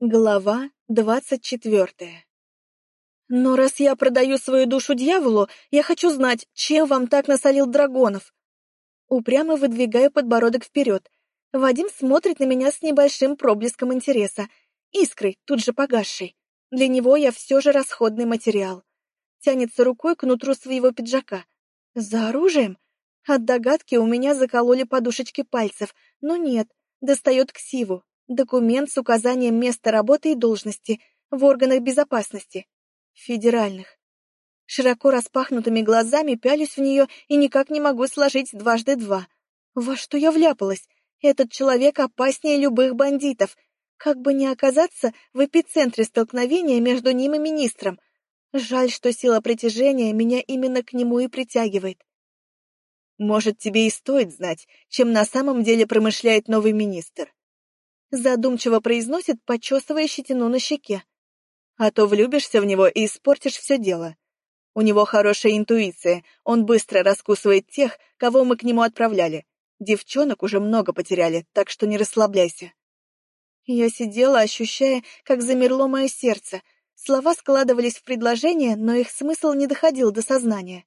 Глава двадцать четвертая. Но раз я продаю свою душу дьяволу, я хочу знать, чем вам так насолил Драгонов. Упрямо выдвигаю подбородок вперед. Вадим смотрит на меня с небольшим проблеском интереса, искрой, тут же погасшей. Для него я все же расходный материал. Тянется рукой к нутру своего пиджака. За оружием? От догадки у меня закололи подушечки пальцев, но нет, достает ксиву, Документ с указанием места работы и должности в органах безопасности. Федеральных. Широко распахнутыми глазами пялюсь в нее и никак не могу сложить дважды два. Во что я вляпалась? Этот человек опаснее любых бандитов. Как бы не оказаться в эпицентре столкновения между ним и министром. Жаль, что сила притяжения меня именно к нему и притягивает. Может, тебе и стоит знать, чем на самом деле промышляет новый министр задумчиво произносит, почесывая щетину на щеке. А то влюбишься в него и испортишь все дело. У него хорошая интуиция, он быстро раскусывает тех, кого мы к нему отправляли. Девчонок уже много потеряли, так что не расслабляйся. Я сидела, ощущая, как замерло мое сердце. Слова складывались в предложение, но их смысл не доходил до сознания.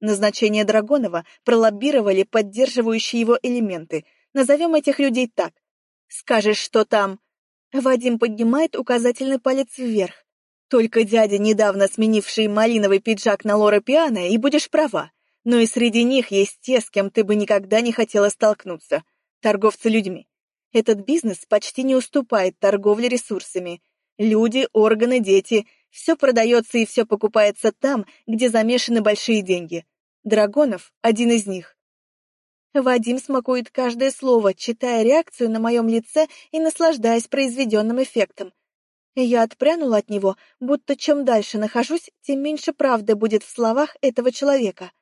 Назначение Драгонова пролоббировали поддерживающие его элементы. Назовем этих людей так. Скажешь, что там...» Вадим поднимает указательный палец вверх. «Только дядя, недавно сменивший малиновый пиджак на Лора Пиано, и будешь права. Но и среди них есть те, с кем ты бы никогда не хотела столкнуться. Торговцы людьми. Этот бизнес почти не уступает торговле ресурсами. Люди, органы, дети — все продается и все покупается там, где замешаны большие деньги. Драгонов — один из них. Вадим смакует каждое слово, читая реакцию на моем лице и наслаждаясь произведенным эффектом. Я отпрянула от него, будто чем дальше нахожусь, тем меньше правды будет в словах этого человека.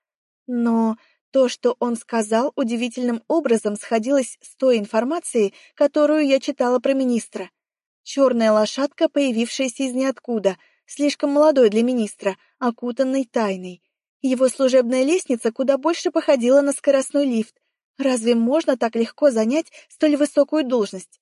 Но то, что он сказал, удивительным образом сходилось с той информацией, которую я читала про министра. Черная лошадка, появившаяся из ниоткуда, слишком молодой для министра, окутанный тайной. Его служебная лестница куда больше походила на скоростной лифт, Разве можно так легко занять столь высокую должность?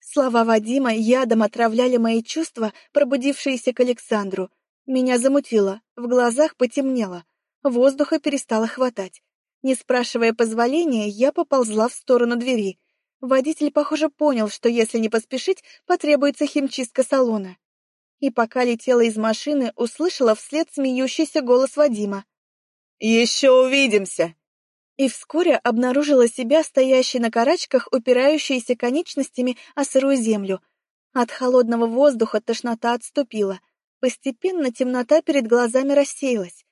Слова Вадима ядом отравляли мои чувства, пробудившиеся к Александру. Меня замутило, в глазах потемнело, воздуха перестало хватать. Не спрашивая позволения, я поползла в сторону двери. Водитель, похоже, понял, что если не поспешить, потребуется химчистка салона. И пока летела из машины, услышала вслед смеющийся голос Вадима. «Еще увидимся!» И вскоре обнаружила себя стоящей на карачках, упирающейся конечностями о сырую землю. От холодного воздуха тошнота отступила. Постепенно темнота перед глазами рассеялась.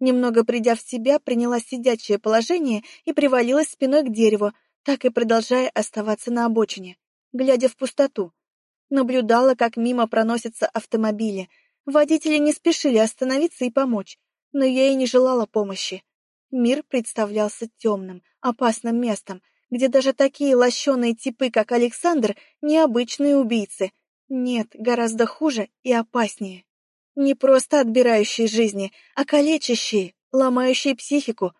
Немного придя в себя, приняла сидячее положение и привалилась спиной к дереву, так и продолжая оставаться на обочине, глядя в пустоту. Наблюдала, как мимо проносятся автомобили. Водители не спешили остановиться и помочь, но я и не желала помощи. Мир представлялся темным, опасным местом, где даже такие лощеные типы, как Александр, необычные убийцы. Нет, гораздо хуже и опаснее. Не просто отбирающие жизни, а калечащие, ломающие психику.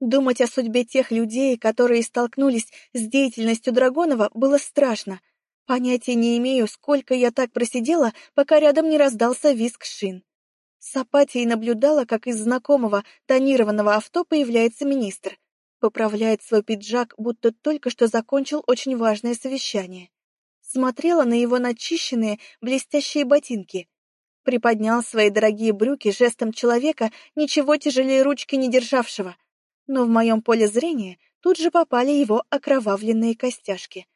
Думать о судьбе тех людей, которые столкнулись с деятельностью Драгонова, было страшно. Понятия не имею, сколько я так просидела, пока рядом не раздался визг шин. С апатией наблюдала, как из знакомого тонированного авто появляется министр. Поправляет свой пиджак, будто только что закончил очень важное совещание. Смотрела на его начищенные, блестящие ботинки. Приподнял свои дорогие брюки жестом человека, ничего тяжелее ручки не державшего. Но в моем поле зрения тут же попали его окровавленные костяшки.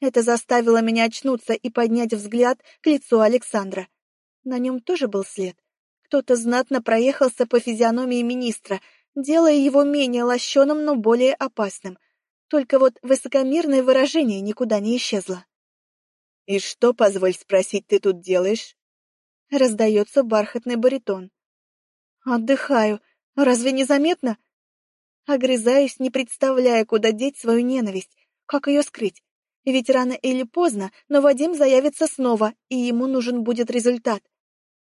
Это заставило меня очнуться и поднять взгляд к лицу Александра. На нем тоже был след. Кто-то знатно проехался по физиономии министра, делая его менее лощеным, но более опасным. Только вот высокомерное выражение никуда не исчезло. «И что, позволь спросить, ты тут делаешь?» Раздается бархатный баритон. «Отдыхаю. Разве не заметно?» Огрызаюсь, не представляя, куда деть свою ненависть, как ее скрыть. Ведь рано или поздно, но Вадим заявится снова, и ему нужен будет результат.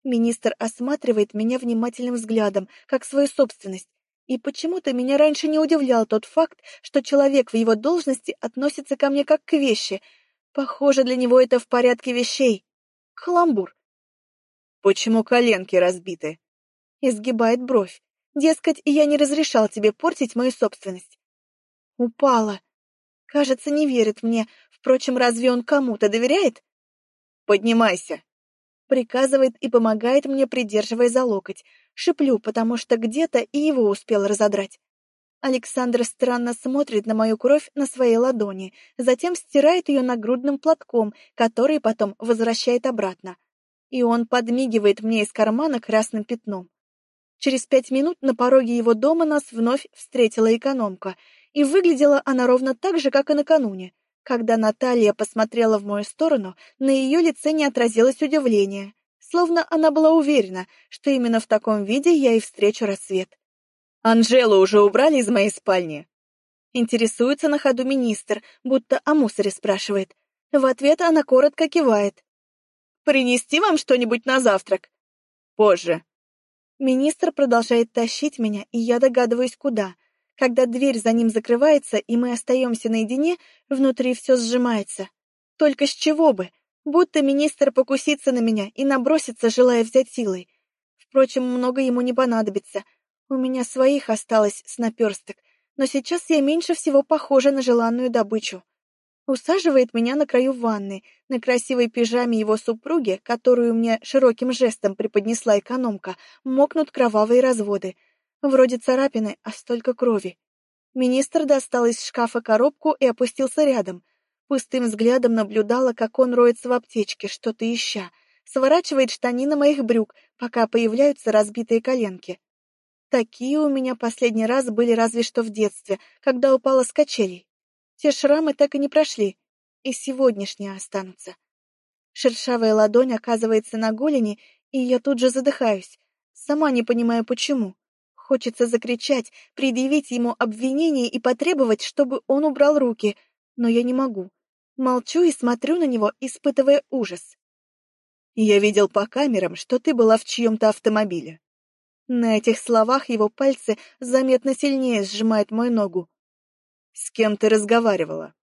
Министр осматривает меня внимательным взглядом, как свою собственность. И почему-то меня раньше не удивлял тот факт, что человек в его должности относится ко мне как к вещи. Похоже, для него это в порядке вещей, Каламбур. Почему коленки разбиты? Изгибает бровь. Дескать, я не разрешал тебе портить мою собственность. Упала. Кажется, не верит мне. Впрочем, разве он кому-то доверяет? Поднимайся. Приказывает и помогает мне, придерживая за локоть. Шиплю, потому что где-то и его успел разодрать. Александр странно смотрит на мою кровь на своей ладони, затем стирает ее нагрудным платком, который потом возвращает обратно. И он подмигивает мне из кармана красным пятном. Через пять минут на пороге его дома нас вновь встретила экономка, и выглядела она ровно так же, как и накануне. Когда Наталья посмотрела в мою сторону, на ее лице не отразилось удивление, словно она была уверена, что именно в таком виде я и встречу рассвет. «Анжелу уже убрали из моей спальни?» Интересуется на ходу министр, будто о мусоре спрашивает. В ответ она коротко кивает. «Принести вам что-нибудь на завтрак?» «Позже». Министр продолжает тащить меня, и я догадываюсь, куда. Когда дверь за ним закрывается, и мы остаемся наедине, внутри все сжимается. Только с чего бы? Будто министр покусится на меня и набросится, желая взять силой. Впрочем, много ему не понадобится. У меня своих осталось с наперсток, но сейчас я меньше всего похожа на желанную добычу. Усаживает меня на краю ванны, на красивой пижаме его супруги, которую мне широким жестом преподнесла экономка, мокнут кровавые разводы. Вроде царапины, а столько крови. Министр достал из шкафа коробку и опустился рядом. Пустым взглядом наблюдала, как он роется в аптечке, что-то ища. Сворачивает штанины моих брюк, пока появляются разбитые коленки. Такие у меня последний раз были разве что в детстве, когда упала с качелей. Те шрамы так и не прошли, и сегодняшние останутся. Шершавая ладонь оказывается на голени, и я тут же задыхаюсь, сама не понимая почему. Хочется закричать, предъявить ему обвинение и потребовать, чтобы он убрал руки, но я не могу. Молчу и смотрю на него, испытывая ужас. «Я видел по камерам, что ты была в чьем-то автомобиле. На этих словах его пальцы заметно сильнее сжимают мою ногу. «С кем ты разговаривала?»